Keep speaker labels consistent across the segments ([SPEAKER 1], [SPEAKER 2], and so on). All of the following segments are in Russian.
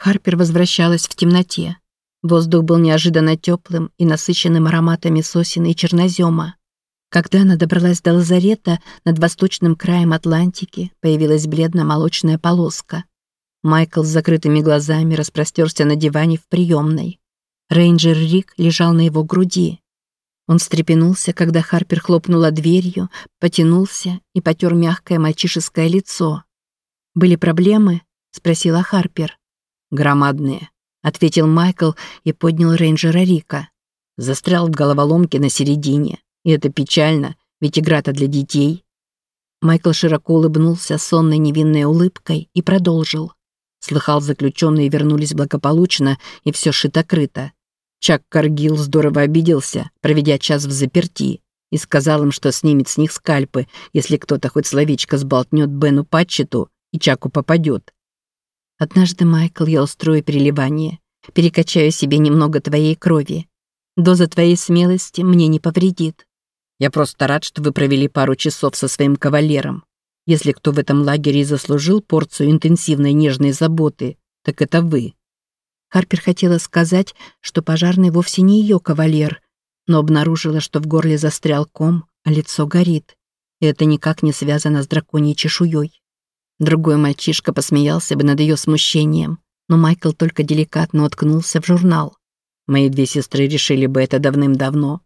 [SPEAKER 1] Харпер возвращалась в темноте. Воздух был неожиданно теплым и насыщенным ароматами сосен и чернозема. Когда она добралась до лазарета, над восточным краем Атлантики появилась бледно-молочная полоска. Майкл с закрытыми глазами распростерся на диване в приемной. Рейнджер Рик лежал на его груди. Он встрепенулся, когда Харпер хлопнула дверью, потянулся и потер мягкое мальчишеское лицо. «Были проблемы?» — спросила Харпер.
[SPEAKER 2] «Громадные», —
[SPEAKER 1] ответил Майкл и поднял рейнджера Рика.
[SPEAKER 2] Застрял в головоломке на середине. И это печально, ведь игра-то для детей.
[SPEAKER 1] Майкл широко улыбнулся сонной невинной улыбкой и продолжил.
[SPEAKER 2] Слыхал, заключенные вернулись благополучно, и все шито-крыто. Чак Каргил здорово обиделся, проведя час в заперти, и сказал им, что снимет с них скальпы, если кто-то хоть словечко сболтнет Бену Патчету, и Чаку попадет.
[SPEAKER 1] Однажды, Майкл, я устрою переливание. Перекачаю себе немного твоей крови. Доза твоей смелости мне не повредит.
[SPEAKER 2] Я просто рад, что вы провели пару часов со своим кавалером. Если кто в этом лагере заслужил порцию интенсивной нежной заботы, так это вы.
[SPEAKER 1] Харпер хотела сказать, что пожарный вовсе не ее кавалер, но обнаружила, что в горле застрял ком, а лицо горит. И это никак не связано с драконьей чешуей. Другой мальчишка посмеялся бы над ее смущением, но Майкл только деликатно уткнулся в журнал.
[SPEAKER 2] Мои две сестры решили бы это давным-давно,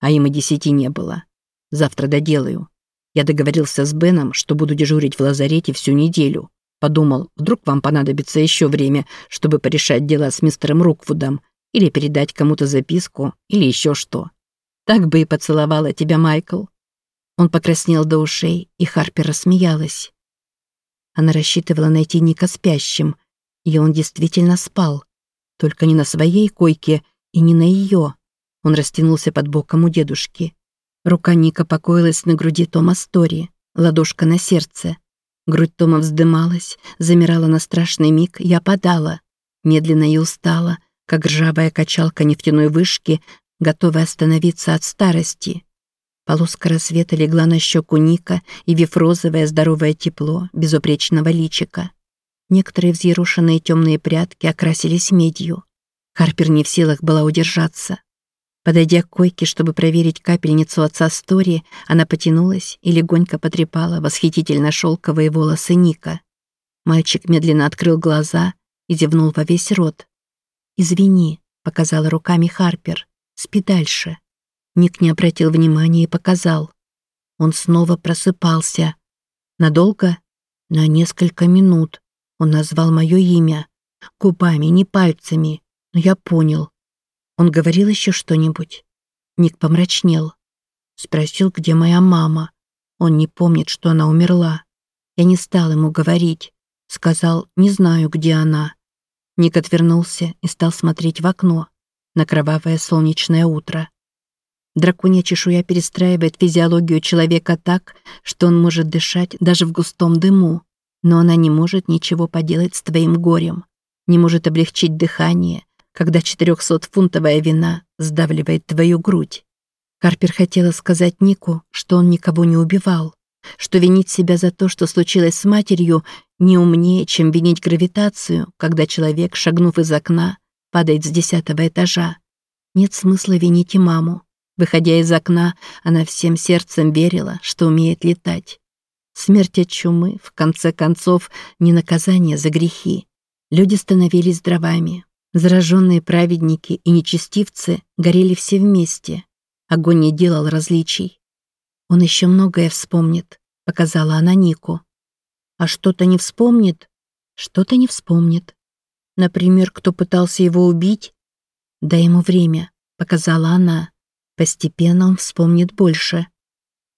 [SPEAKER 2] а им и десяти не было. Завтра доделаю. Я договорился с Беном, что буду дежурить в лазарете всю неделю, Подумал, вдруг вам понадобится еще время, чтобы порешать дела с мистером Руквудом или передать кому-то записку или еще что.
[SPEAKER 1] Так бы и поцеловала тебя, Майкл. Он покраснел до ушей, и Харпер рассмеялась. Она рассчитывала найти Ника спящим, и он действительно спал. Только не на своей койке и не на ее. Он растянулся под боком у дедушки. Рука Ника покоилась на груди Тома Стори, ладошка на сердце. Грудь Тома вздымалась, замирала на страшный миг и опадала. Медленно и устала, как ржавая качалка нефтяной вышки, готовая остановиться от старости. Полоска рассвета легла на щеку Ника, и вифрозовое здоровое тепло безупречного личика. Некоторые взъерошенные темные прядки окрасились медью. Харпер не в силах была удержаться. Подойдя к койке, чтобы проверить капельницу отца Стори, она потянулась и легонько потрепала восхитительно шелковые волосы Ника. Мальчик медленно открыл глаза и зевнул во весь рот. «Извини», — показала руками Харпер, — «спи дальше». Ник не обратил внимания и показал. Он снова просыпался. Надолго? На несколько минут. Он назвал мое имя. Губами, не пальцами. Но я понял. Он говорил еще что-нибудь? Ник помрачнел. Спросил, где моя мама. Он не помнит, что она умерла. Я не стал ему говорить. Сказал, не знаю, где она. Ник отвернулся и стал смотреть в окно на кровавое солнечное утро. Драконья чешуя перестраивает физиологию человека так, что он может дышать даже в густом дыму, но она не может ничего поделать с твоим горем, не может облегчить дыхание, когда 400-фунтовая вина сдавливает твою грудь. Карпер хотела сказать Нику, что он никого не убивал, что винить себя за то, что случилось с матерью, не умнее, чем винить гравитацию, когда человек, шагнув из окна, падает с десятого этажа. Нет смысла винить и маму. Выходя из окна, она всем сердцем верила, что умеет летать. Смерть от чумы, в конце концов, не наказание за грехи. Люди становились дровами, Зараженные праведники и нечестивцы горели все вместе. Огонь не делал различий. Он еще многое вспомнит, показала она Нику. А что-то не вспомнит? Что-то не вспомнит. Например, кто пытался его убить? Дай ему время, показала она. Постепенно он вспомнит больше.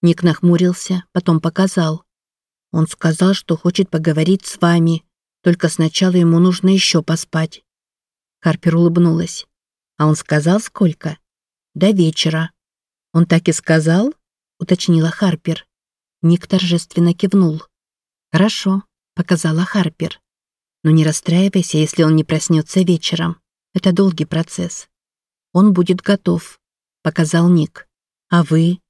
[SPEAKER 1] Ник нахмурился, потом показал. Он сказал, что хочет поговорить с вами, только сначала ему нужно еще поспать. Харпер улыбнулась. «А он сказал, сколько?» «До вечера». «Он так и сказал?» — уточнила Харпер. Ник торжественно кивнул. «Хорошо», — показала Харпер. «Но не расстраивайся, если он не проснется вечером. Это долгий процесс. Он будет готов», — показал Ник. «А вы?»